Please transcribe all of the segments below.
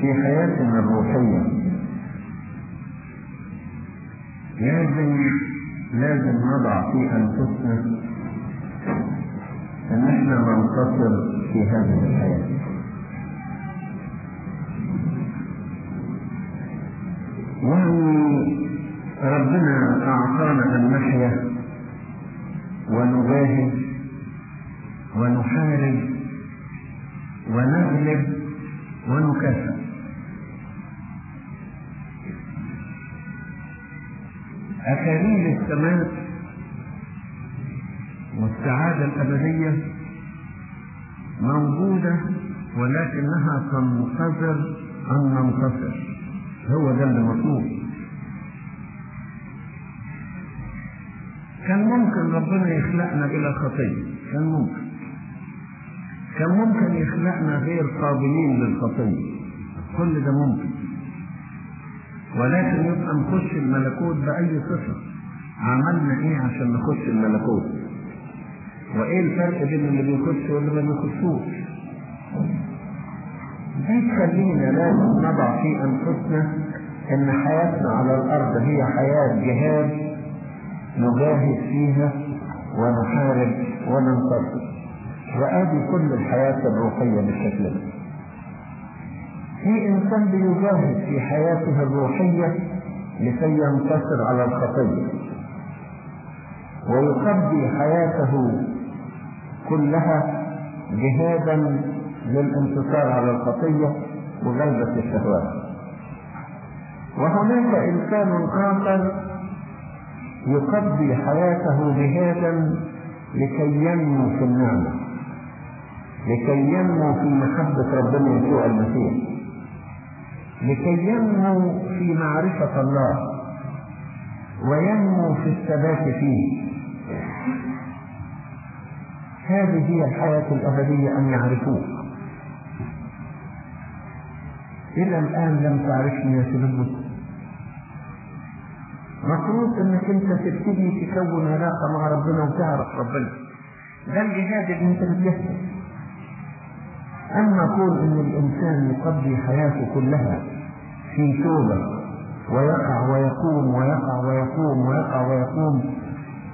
في حياتنا الروحية لازم لازم نضع في أنفسنا أن إحنا ننتصر في هذه الحياة. يعني ربنا أعطانا أن نحيا ونجاهد ونحارب ونغلب ونكافئ أكاليل السماء والسعادة الأبدية موجودة ولكنها تنتظر أن ننتصر. هو ده اللي مطلوب كان ممكن ربنا يخلقنا بلا خطية. كان ممكن. كان ممكن يخلقنا غير قابلين للخطية. كل ده ممكن. ولكن يبقى نخش الملكوت بأي صفة؟ عملنا إيه عشان نخش الملكوت؟ وإيه الفرق بين اللي بيخش واللي ما بيخشوش؟ ده يخلينا لازم نضع في أنفسنا إن حياتنا على الأرض هي حياة جهاد نجاهد فيها ونحارب وننتصر. وآدي كل الحياة الروحية بالشكل ده. في إنسان بيجاهد في حياته الروحية لكي ينتصر على الخطية. ويقضي حياته كلها جهادا للانتصار على الخطية وغلبة الشهوات. وهناك إنسان آخر يقضي حياته جهادا لكي ينمو في النعمة لكي ينمو في محبة ربنا يسوع المسيح لكي ينمو في معرفة الله وينمو في الثبات فيه. هذه هي الحياة الأبدية أن يعرفوك إلى الآن لم تعرفني يا فيلبس مفروض أنك أنت تبتدي تكون علاقة مع ربنا وتعرف ربنا. ده الجهاد اللي انت بتجهده اما كون أن الإنسان يقضي حياته كلها في توبة ويقع ويقوم ويقع ويقوم ويقع ويقوم.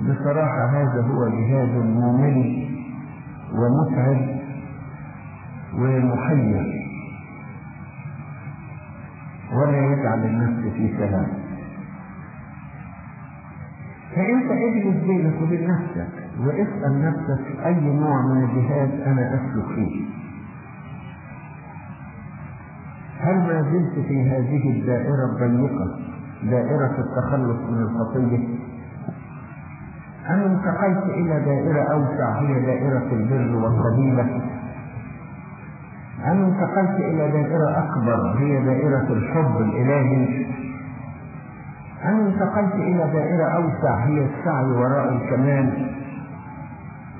بصراحة هذا هو جهاد ممل ومتعب ومحير. ولا يجعل النفس في سلام. فانت اجلس بينك وبين نفسك واسأل نفسك أي نوع من الجهاد أنا أسلك فيه. هل ما زلت في هذه الدائرة الضيقة دائرة التخلص من الخطية أم انتقلت إلى دائرة أوسع هي دائرة البر والفضيلة أم انتقلت إلى دائرة أكبر هي دائرة الحب الإلهي؟ أم انتقلت إلى دائرة أوسع هي السعي وراء الكمال؟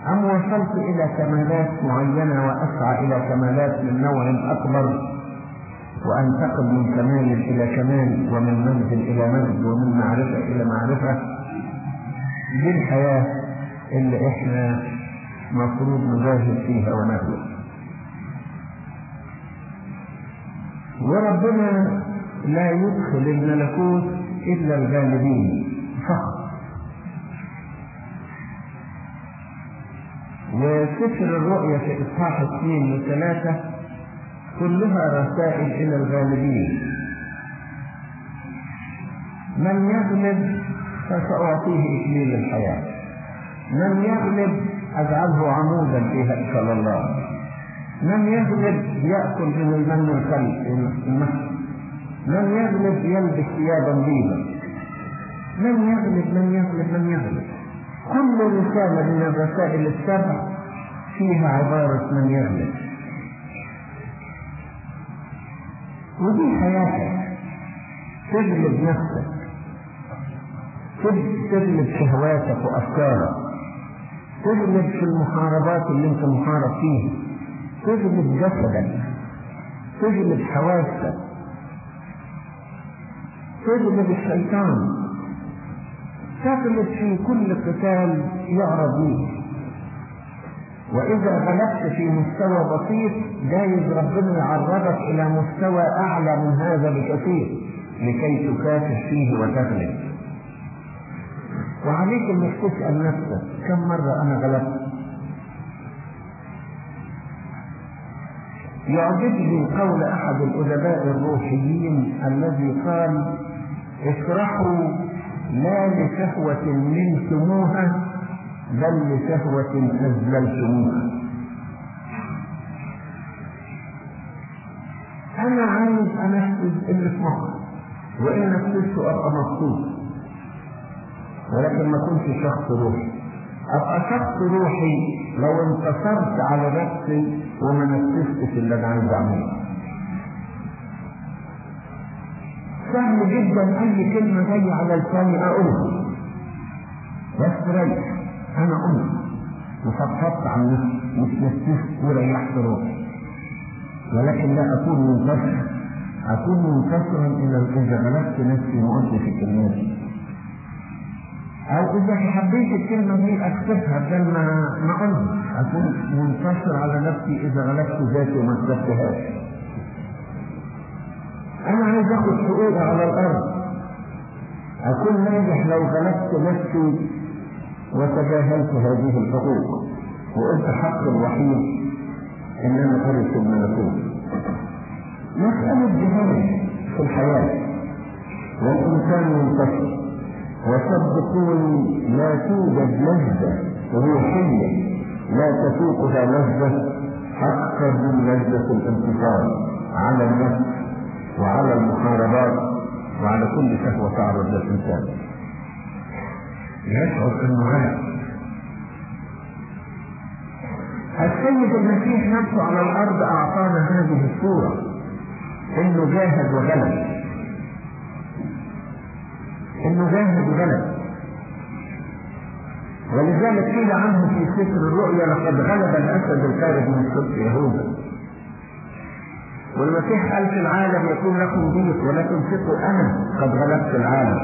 أم وصلت إلى كمالات معينة وأسعى إلى كمالات من نوع أكبر وأنتقل من كمال إلى كمال ومن منزل إلى منزل ومن معرفة إلى معرفة؟ دي الحياة اللي إحنا مفروض نجاهد فيها ونهلك وربنا لا يدخل الملكوت إلا الغالبين. فقط. وسفر الرؤيا في إصحاح اثنين وثلاثة كلها رسائل إلى الغالبين. من يغلب فسأعطيه إكليل الحياة. من يغلب أجعله عمودا في هيكل الله من يغلب يأكل من المن الخلق من يغلب يلبس ثيابا بيضا؟ من يغلب من يغلب من يغلب؟ كل رسالة من الرسائل السبع فيها عبارة من يغلب. ودي حياتك تغلب نفسك تغلب شهواتك وأفكارك تغلب في المحاربات اللي انت محارب فيها. تغلب جسدك تغلب حواسك تغلب الشيطان تغلب في كل قتال يعرض ليه وإذا غلبت في مستوى بسيط جايز ربنا يعرضك إلى مستوى أعلى من هذا بكثير لكي تكافح فيه وتغلب. وعليك انك تسأل نفسك. كم مرة أنا غلبت؟ يعجبني قول أحد الأدباء الروحيين الذي قال افرحوا لا لشهوة منتموها بل لشهوة أذللتموها أنا عايز أنفذ اللي في مخي وإن نفذته أبقى مبسوط ولكن ما كنتش شخص روحي. أبقى شخص روحي لو انتصرت على نفسي وما نفذتش اللي أنا عايز أعمله سهل جدا أي كلمة جاية على لساني أقولها بس ريح. أنا قلت وفضفضت عن نفسي مش نفذت وريحت روحي ولكن لا أكون منتصر أكون منتصرا إذا غلبت نفسي وما قلتش الكلمات. دي أو إذا حبيت الكلمة دي أكتبها بدل ما ما أقولها أكون منتصر على نفسي إذا غلبت ذاتي وما كتبتهاش أنا عايز آخد حقوقي على الأرض. أكون ناجح لو غلبت نفسي وتجاهلت هذه الحقوق. وقلت حق الوحيد إن أنا أرث الملكوت مسألة جهاد في الحياة. والإنسان ينتصر وصدقوني لا توجد لذة روحية. لا تفوقها لذة أكثر من لذة الانتصار على النفس وعلى المحاربات وعلى كل شهوة تعرض للإنسان. يشعر أنه غلب السيد المسيح نفسه على الأرض أعطانا هذه الصورة. إنه جاهد وغلب إنه جاهد وغلب ولذلك قيل عنه في سفر الرؤيا لقد غلب الأسد الخارج من سبط يهوذا والمسيح قال في العالم يكون لكم ضيق ولكن ثقوا أنا قد غلبت العالم.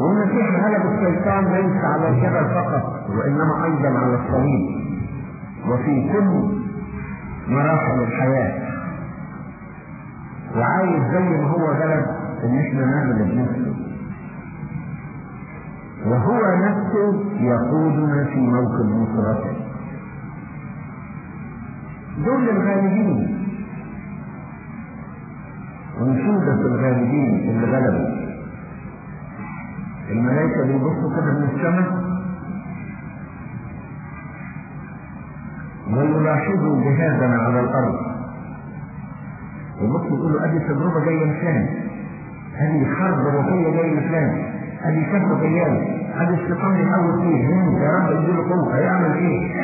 والمسيح غلب الشيطان ليس على الجبل فقط وإنما أيضا على الصليب. وفي كل مراحل الحياة. وعايز زي ما هو غلب إن إحنا نغلب نفسه وهو نفسه يقودنا في موكب نصرته دول الغالبين. ونشوذة الغالبين اللي غلبوا. الملائكة بيبصوا كده من السماء. ويلاحظوا جهادنا على الأرض. يبصوا يقولوا أدي تجربة جاية لفلان. هذه حرب روحية جاية لفلان. هذه شهوة جاية هذا الشيطان يحاول فيه يا رب اديله قوة هيعمل إيه؟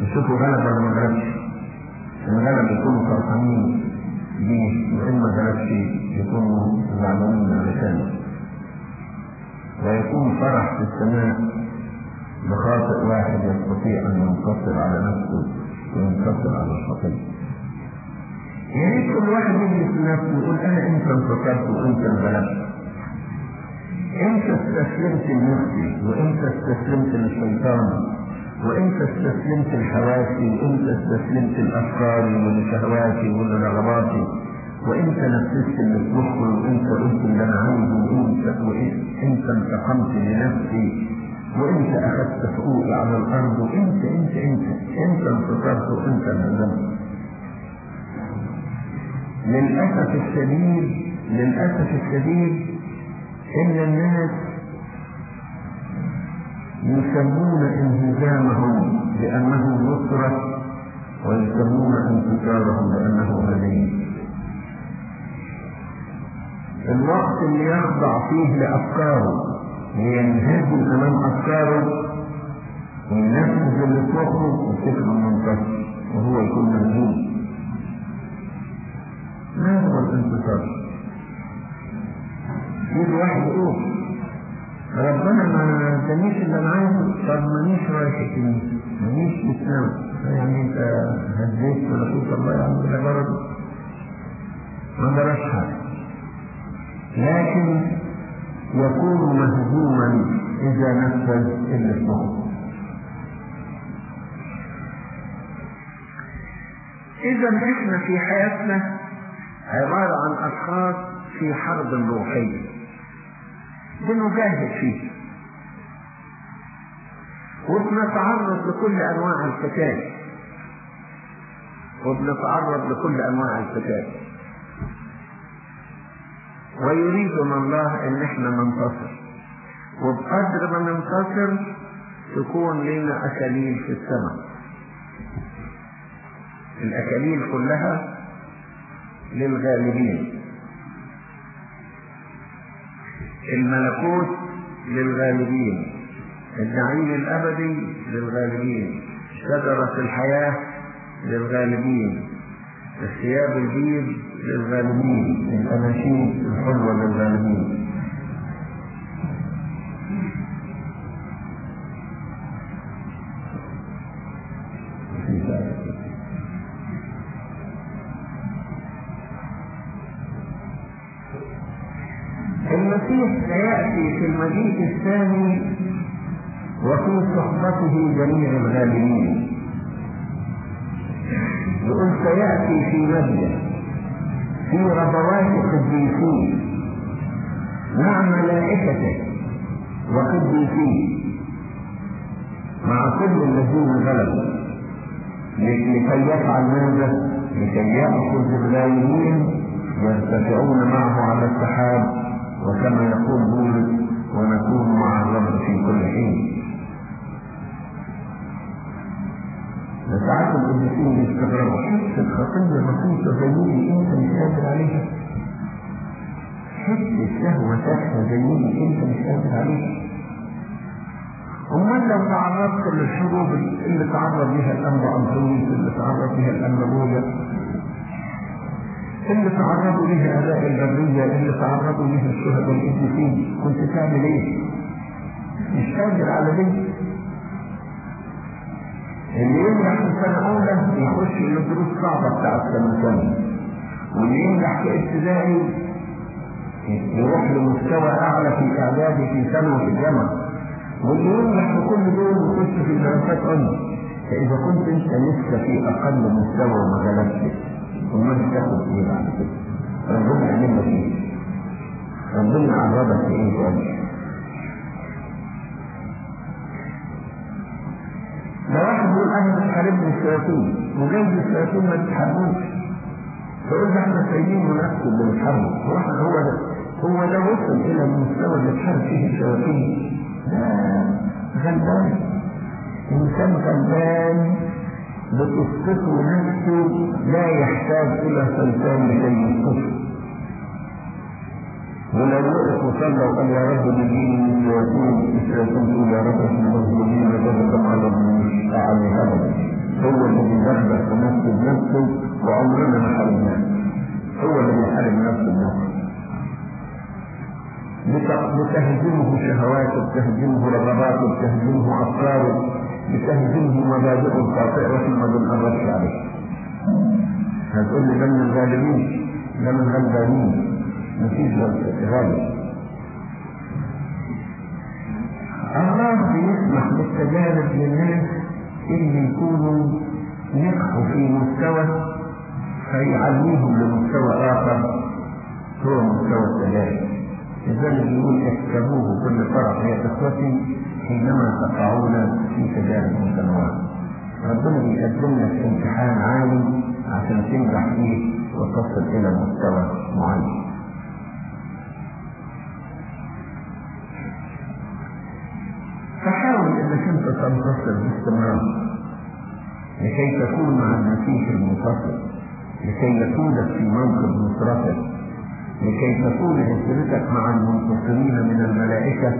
يشوفوا غلب ولا ما غلبش الغلب يكونوا فرحانين. بيه وإن ما غلبش يكونوا زعلانين علشانه ويكون فرح في السماء بخاطئ واحد يستطيع أن ينتصر على نفسه وينتصر على الخطيئة يا ريت كل واحد يجلس لنفسه ويقول أنا إمتى انتصرت وامتى انغلبت إمتى استسلمت لنفسي وامتى استسلمت للشيطان وامتى استسلمت لحواسي وامتى استسلمت لافكاري ولشهواتي ولرغباتي وامتى نفذت اللي مخي وامتى قلت اللي أنا عايزه وامتى انتقمت لنفسي وامتى أخذت حقوقي على الأرض وامتى إمتى إمتى إمتى انتصرت وامتى انهزمت. للأسف الشديد للأسف الشديد إن الناس يسمون انهزامهم بأنه نصرة ويسمون انتصارهم بأنه هزيمة الوقت اللي يخضع فيه لأفكاره وينهزم أمام أفكاره وينفذ اللي مخه يفتكر منتصر وهو يكون مهزوم ما هو الانتصار؟ يجي واحد يقول. ربنا ما ادانيش أنا عايزه طب مانيش رايح الكنيسه مانيش بتنام يعني انت هديت ملكوت الله يعني ولا برد ما جراش لكن يكون مهزوما إذا نفذ اللي اسمه إذا إحنا في حياتنا عبارة عن أشخاص في حرب روحية. بنجاهد فيه. وبنتعرض لكل أنواع الفتاة. وبنتعرض لكل أنواع الفتاة. ويريدنا الله أن إحنا ننتصر. وبقدر ما ننتصر تكون لنا أكاليل في السماء. الأكاليل كلها للغالبين. الملكوت للغالبين النعيم الأبدي للغالبين شجرة الحياة للغالبين الثياب البيض للغالبين الأناشيد الحلوة للغالبين. سيأتي في المجيء الثاني وفي صحبته جميع الغالبين يقول سيأتي في مجد في ربوات قديسين مع ملائكته وقديسين مع كل الذين غلبوا لكي يفعل ماذا؟ لكي يأخذ الغالبين يرتفعون معه على السحاب وكما يقول بولس ونكون مع الرب في كل حين. ساعات القديسين يستغربوا حتة خطية بسيطة دي أنت مش قادر عليها. حتة شهوة تافهة دي أنت مش قادر عليها. أمال لو تعرضت للحروب اللي تعرض لها الانبا أنطونيوس اللي تعرض لها الانبا بولا اللي تعرضوا لها اباء البريه اللي تعرضوا لها الشهداء القديسين كنت تعمل إيه؟ مش قادر على دي اللي ينجح في سنة أولى يخش الدروس صعبة بتاعت سنة ثانية واللي ينجح في ابتدائي يروح لمستوى أعلى في إعدادي في ثانوي في الجامعة واللي ينجح في كل دول يخش في دراسات عليا فإذا كنت أنت لسه في أقل مستوى وما غلبتش وما تاخد إيه بعد كده. ربنا يعمل لك إيه؟ ربنا عرضك إيه تاني؟ ده واحد يقول أنا بتحاربني الشياطين. وجاي الشياطين ما بتحاربوش فقلنا إحنا سايبين نفسه اللي بنحاربه هو هو ده. هو ده وصل إلى المستوى اللي بتحارب فيه الشياطين. ده غلبان. إنسان غلبان. بتسقطه نفسه لا يحتاج إلى سلطان لكي يسقطه ولو وقف وصلى وقال يا رب نجيني من الشياطين تقول يا رب إحنا مظلومين وجدك على على هذا. هو اللي بيدبر في نفسه بنفسه وعمرنا ما حاربناه هو اللي بيحارب نفسه بنفسه. بتهزمه شهواته بتهزمه رغباته بتهزمه افكاره بتهزمه مبادئه وإحنا ما بنقربش عليه. هتقول لي ده من الغالبين ده من الغلبانين مفيش غالب. الله بيسمح بالتجارب للناس اللي يكونوا نجحوا في مستوى فيعلميهم لمستوى آخر. هو مستوى التجارب. لذلك يقول احسبوه كل فرح يا إخوتي. حينما تقعون في تجارب متنوعة ربنا بيقدم لك امتحان عالي عشان تنجح فيه وتصل إلى مستوى معين. فحاول إنك أنت تنتصر باستمرار لكي تكون مع المسيح المنتصر لكي يكونك في موقف نصرتك لكي تكون هجرتك مع المنتصرين من الملائكة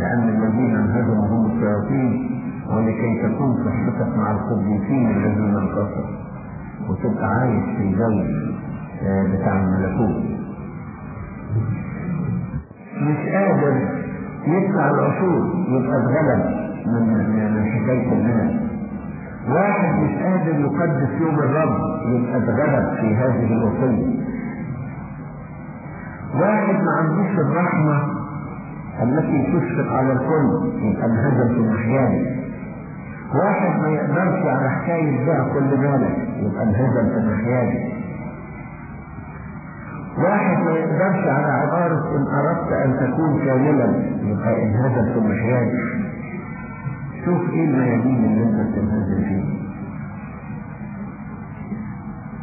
لأن الذين انهزموا هم الشياطين ولكي تكون صحبتك مع القديسين الذين انتصروا. وتبقى عايش في جو بتاع الملكوت. مش قادر يدفع العشور يبقى اتغلب من من حكاية الناس. واحد مش قادر يقدس يوم الرب يبقى اتغلب في هذه الوصية. واحد ما عندوش الرحمة التي تشفق على الكل يبقى انهزم في محيانه واحد ما يقدرش على حكاية بيع كل مالك يبقى انهزم في محيانه واحد ما يقدرش على عبارة إن أردت أن تكون كاملا يبقى انهزم في محيانه شوف إيه الميادين اللي أنت بتنهزم فيه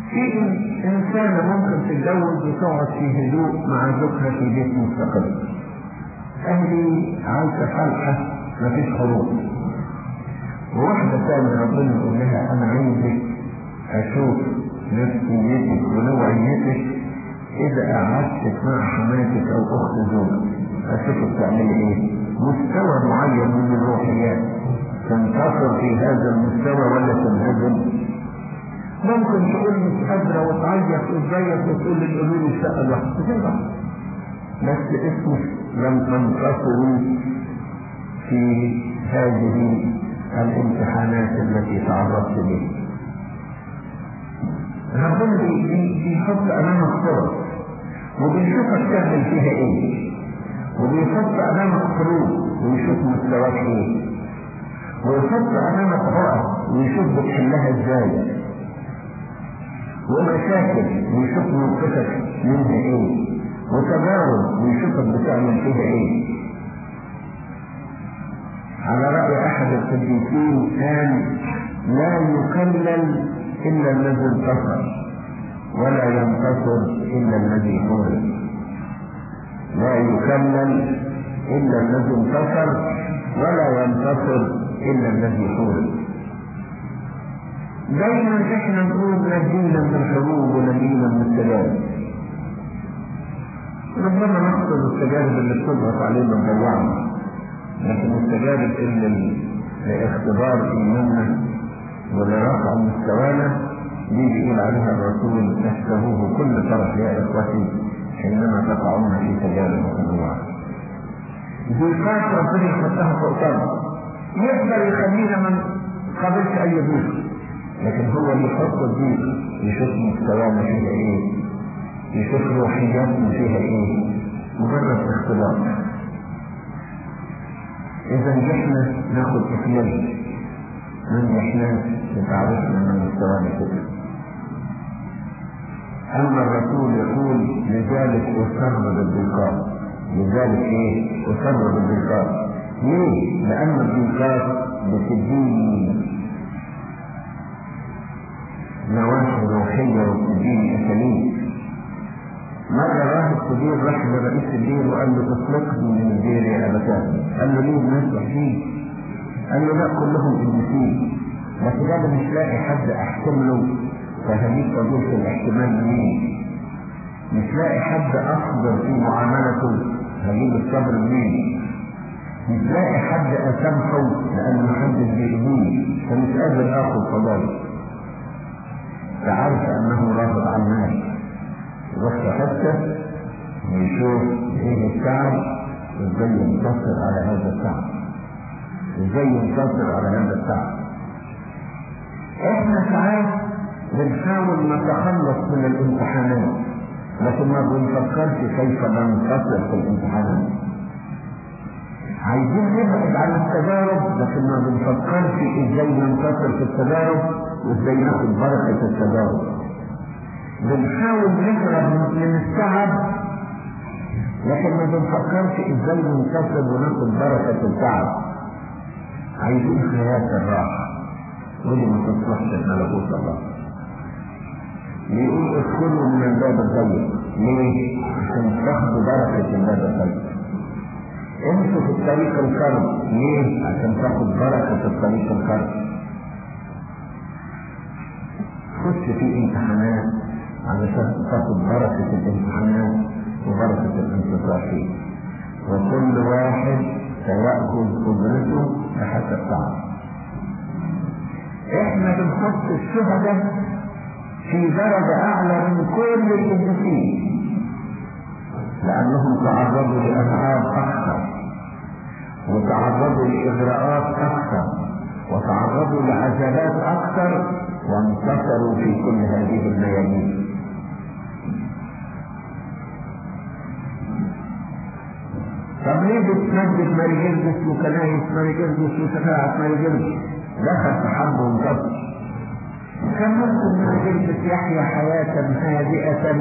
في إنسانة ممكن تتجوز وتقعد في هدوء مع زوجها في بيت مستقر. أهلي عايشة حلقة مفيش خروج. وواحدة ثانية ربنا يقول لها أنا عايزك أشوف نفسيتك ونوعيتك إذا قعدت مع حماتك أو أخت زوجك أشوفك تعملي إيه؟ مستوى معين من الروحيات تنتصر في هذا المستوى ولا تنهزم ممكن تقول مش قادرة وتعيط وتزيط وتقول لي قولوا لي زي بعض بس اسمك لم تنتصروا في هذه الامتحانات التي تعرضت لها ربنا بيحط امامك فرص وبيشوفك تعمل فيها إيه؟ وبيحط امامك حروب ويشوف مستواك إيه؟ ويحط امامك عقد ويشوف بتحلها إزاي؟ ومشاكل ويشوف موقفك منها إيه؟ ويشوفك بتعمل فيها إيه على رأي أحد القديسين كان لا يكلل إلا الذي انتصر ولا ينتصر إلا الذي حورب لا يكلل إلا الذي انتصر ولا ينتصر إلا الذي حورب دايما إحنا نقول نجينا من الحروب ونجينا من السلام ربما نقصد التجارب اللي بتضغط علينا تضيعنا لكن التجارب اللي لاختبار إيماننا ولرفع مستوانا دي بيقول عليها الرسول تحسبوه كل طرف يا إخوتي حينما تقعون في تجارب وانواع ضيقات ربنا يحطها فوق طبعا يقدر يخلينا ما نقابلش اي ضيق لكن هو اللي يحط الضيق يشوف مستوانا فيها إيه يشوف روحياتنا فيها إيه؟ مجرد اختلاط إذا نجحنا ناخد اكمال ما نجحناش بتعرفنا من مستوانا كده أما الرسول يقول لذلك اصر بالضيقات لذلك إيه؟ اصر بالضيقات ليه؟ لأن الضيقات بتديني نواحي روحية وتديني أساليب. مرة راهب كبير راح لرئيس الدير وقال له اطلقني من الدير يا أبتاه قال له ليه الناس وحشين قال له لا كلهم قديسين لكن أنا مش لاقي حد أحكم له. فهجيب قضية الاحتمال منين مش لاقي حد اصبر في معاملته. هجيب الصبر منين؟ مش لاقي حد أسامحه لأن محدش بيأذيني فمش قادر اخد قضايا. فعرف أنه رافض عن الناس يروح حتى ويشوف إيه التعب وإزاي ينتصر على هذا التعب إزاي ينتصر على هذا التعب إحنا ساعات بنحاول نتخلص من الامتحانات لكن ما بنفكرش كيف ننتصر في الامتحانات. عايزين نبعد عن التجارب لكن ما بنفكرش إزاي ننتصر في التجارب وإزاي ناخد بركة التجارب. بنحاول نهرب من التعب لكن ما بنفكرش إزاي ننتصر وناخد بركة التعب. عايزين حياة الراحة. ودي ما تصلحش ملكوت الله. بيقول ادخلوا من الباب الضيق. ليه؟ عشان تاخدوا بركة الباب الضيق. امشوا في الطريق الكرب ليه؟ عشان تاخد بركة الطريق الكرب خش في امتحانات. علشان تاخد بركة الامتحانات وبركة الانتصار فيه وكل واحد سيأخذ قدرته بحسب تعبه إحنا بنحط الشهداء في درجة أعلى من كل القديسين لأنهم تعرضوا لأتعاب أكثر. وتعرضوا لإغراءات أكثر. وتعرضوا لعذابات أكثر. وانتصروا في كل هذه الميادين طب ليه بتمجد ماري جرجس وكنايس ماري جرجس وشفاعة ماري جرجس دخل في حرب وانتصر كان ممكن ماري جرجس يحيا حياة هادئة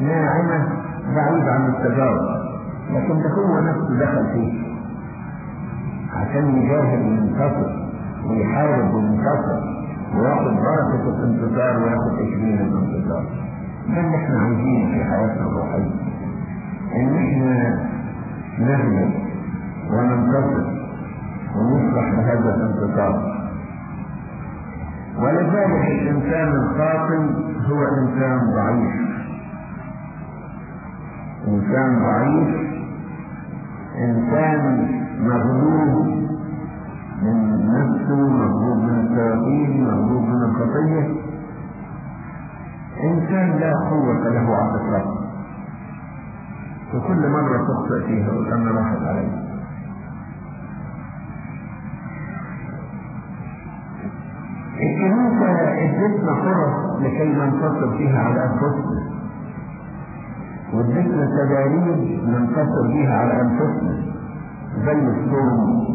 ناعمة بعيد عن التجارب؟ لكن ده هو نفسه دخل فيه. عشان يجاهد وينتصر ويحارب وينتصر وياخد بركة الانتصار وياخد تكريم الانتصار ده اللي إحنا عايزينه في حياتنا الروحية. إن إحنا نغلب وننتصر ونفرح بهذا الانتصار. ولذلك الإنسان القاتل هو إنسان ضعيف. إنسان ضعيف إنسان مغلوب من نفسه مغلوب من الشياطين مغلوب من الخطيه إنسان لا قوة له على الإطلاق. وكل مرة تخطئ فيها وكان راحت علي الكنيسة ادتنا فرص لكي ننتصر فيها على أنفسنا. وادتنا تداريب ننتصر بيها على أنفسنا. زي الصوم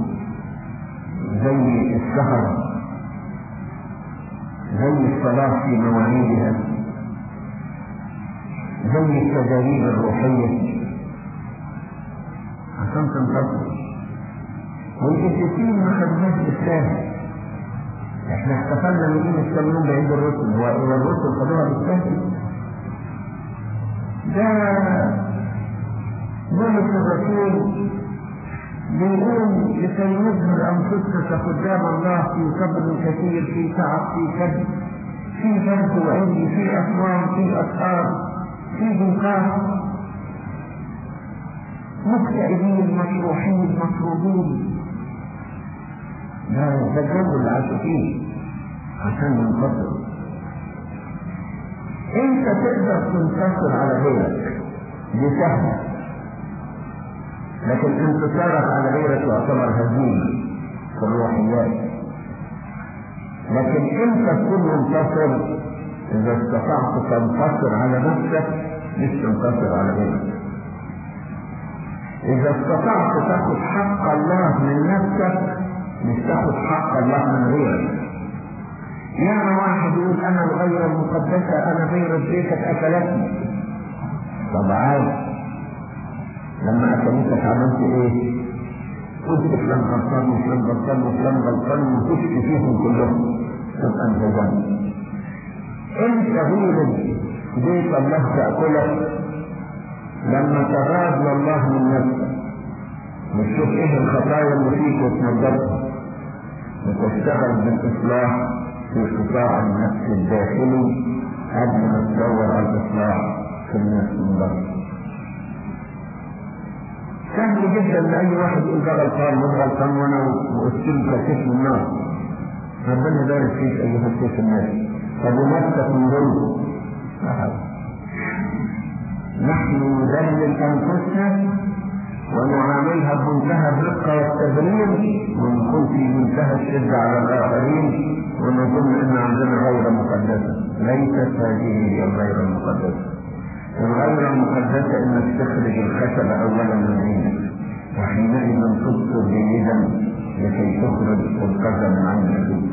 زي السهر زي الصلاة في مواعيدها زي التداريب الروحية. عشان تنتصر والقديسين ما خدناش بالسهل إحنا احتفلنا من يوم السلمون بعيد الرسل. هو الرسل خدوها بالسهل. ده ملك الرسول بيقول لكي نظهر أنفسنا قدام الله في صبر كثير في تعب في كذب. في برد وعلي في اصوات في أسرار في بكاء مكتئبين مشروحين مطرودين لا عاشوا فيه عشان ينتصر انت تقدر تنتصر على غيرك دي سهله لكن انتصارك على غيرك يعتبر هزيمة في الروحيات. لكن انت تكون منتصر إذا استطعت تنتصر على نفسك مش تنتصر على غيرك. إذا استطعت تاخد حق الله من نفسك مش تاخد حق الله من غيرك. يعني واحد يقول أنا الغير المقدسة أنا غير بيتك أكلتني. طب عادي لما أكلتك عملت إيه؟ قلت فلان غلطان وفلان غلطان وفلان غلطان وتشكي فيهم كلهم. تبقى أنت ذنب أنت غير بيت الله تأكلك لما تغاد الله من نفسك وتشوف إيه الخطايا اللي فيك وتنظفها وتشتغل بالإصلاح في قطاع النفس الداخلي قبل ما تدور على الإصلاح في النفس من بره سهل جدا لأي واحد يقول ده غلطان وده غلطان وأنا وقلت له كشف النار ربنا يبارك فيك أيها الشيخ الناس. طب ونفسك من ظلم نحن نذلل أنفسنا ونعاملها بمنتهى الرقة والتبرير ونكون في منتهى الشدة على الآخرين ونظن أن عندنا غير مقدسة ليست هذه هي الغير المقدسة الغير المقدسة أنك تخرج الخشب أولا من عينك وحينئذ تبصر جيدا لكي تخرج القذى من عين أبيك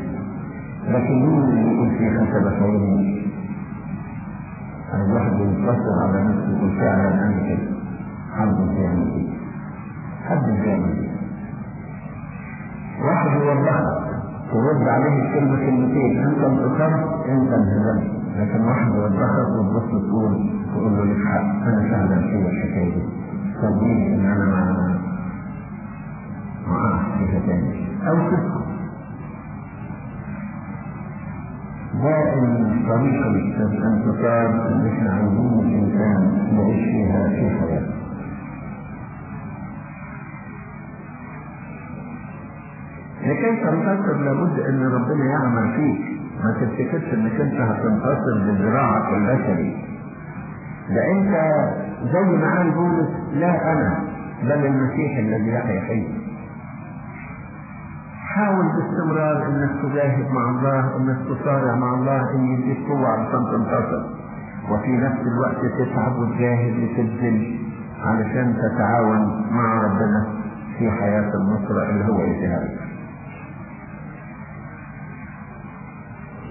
لكن مين اللي يقول في خشبة عيني الواحد ينتصر على نفسه فعلا أنا كده حد بيعمل كده حد بيعمل كده واحد يوضحك ترد عليه الكلمة كلمتين. أنت انتصرت أنت انهزمت لكن واحد يوضحك وتبص تقول تقول له لك حق. أنا فعلا في الحكاية دي صدقني إن أنا ما ما اعرف فيها تاني أو تسكت ده طريقة الانتصار اللي إحنا عايزين الإنسان يعيش فيها في حياته. لكي تنتصر لابد أن ربنا يعمل فيك. ما تفتكرش أنك أنت هتنتصر بذراعك البشري. ده انت زي ما قال بولس لا أنا بل المسيح الذي يحيى فيه حاول باستمرار إنك تجاهد مع الله إنك تصارع مع الله إن يديك قوة علشان تنتصر وفي نفس الوقت تتعب وتجاهد وتبذل علشان تتعاون مع ربنا في حياة النصرة اللي هو لك.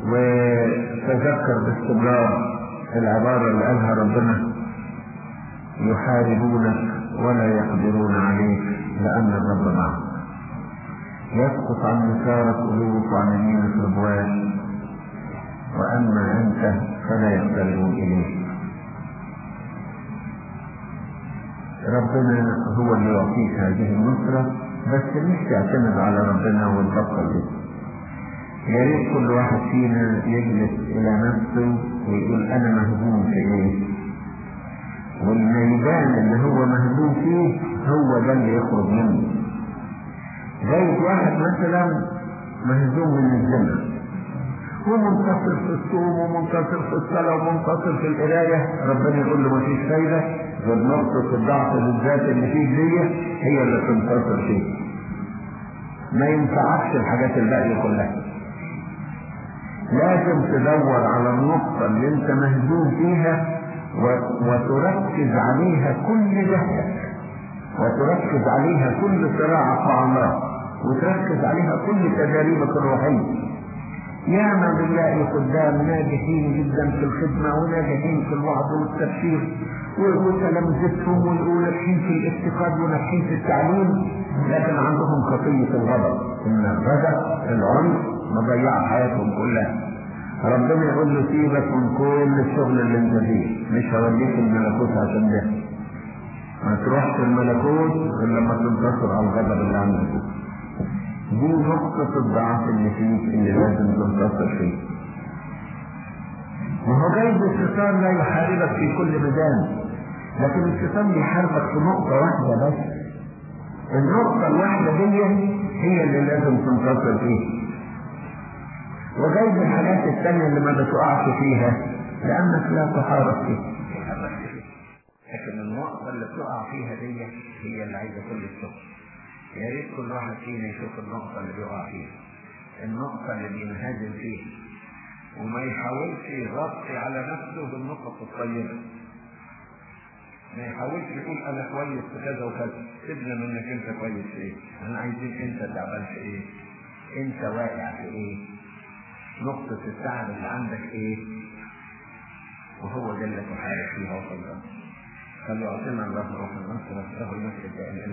وتذكر باستمرار العبارة اللي قالها ربنا يحاربونك ولا يقدرون عليك لأن الرب معك يسقط عن يسارك ألوف وعن يمينك ربوان وأما أنت فلا يقتربون إليك ربنا هو اللي يعطيك هذه النصرة بس مش تعتمد على ربنا وتبطل به يا ريت كل واحد فينا يجلس إلى نفسه ويقول أنا مهزوم في إيه؟ والميدان اللي هو مهزوم فيه هو ده اللي يخرج منه. زي واحد مثلا مهزوم من الزنا ومنتصر في الصوم ومنتصر في الصلاة ومنتصر في القراية ربنا يقول له مفيش فايدة. غير نقطة الضعف بالذات اللي فيه دي هي اللي تنتصر فيه. ما ينفعكش الحاجات الباقية كلها. لازم تدور على النقطة اللي انت مهزوم فيها وتركز عليها كل جهدك. وتركز عليها كل صراعك الله وتركز عليها كل تجاربك الروحية. ياما بنلاقي قدام ناجحين جدا في الخدمة وناجحين في الوعظ والتبشير وتلامذتهم وناجحين في الافتقاد وناجحين في التعليم لكن عندهم خطية الغضب. إن الغضب العنف مضيع حياتهم كلها. ربنا يقول له سيبك من كل الشغل اللي انت فيه مش هوديك الملكوت عشان ده. ما تروحش الملكوت غير لما تنتصر على الغضب اللي عندك. دي نقطة الضعف اللي فيك اللي لازم تنتصر فيه وهو جايز الشيطان لا يحاربك في كل ميدان لكن الشيطان بيحاربك في نقطة واحدة بس النقطة الواحدة دي هي اللي لازم تنتصر فيها وجايز الحاجات الثانية اللي ما بتقعش فيها لأنك لا تحارب فيها لكن النقطة اللي بتقع فيها دي هي اللي عايزة كل الشغل يا ريت كل واحد فينا يشوف النقطة اللي بيقع فيها. النقطة اللي بينهزم فيها. وما يحاولش يغطي على نفسه بالنقط الطيبة. ما يحاولش يقول أنا كويس في كذا وكذا. سيبنا منك أنت كويس في إيه؟ أنا عايزين أنت تعبان في إيه؟ أنت واقع في إيه؟ نقطة التعب اللي عندك إيه؟ وهو ده اللي تحارب فيه وصل فليعطينا الله روح النصر له المسجد إلى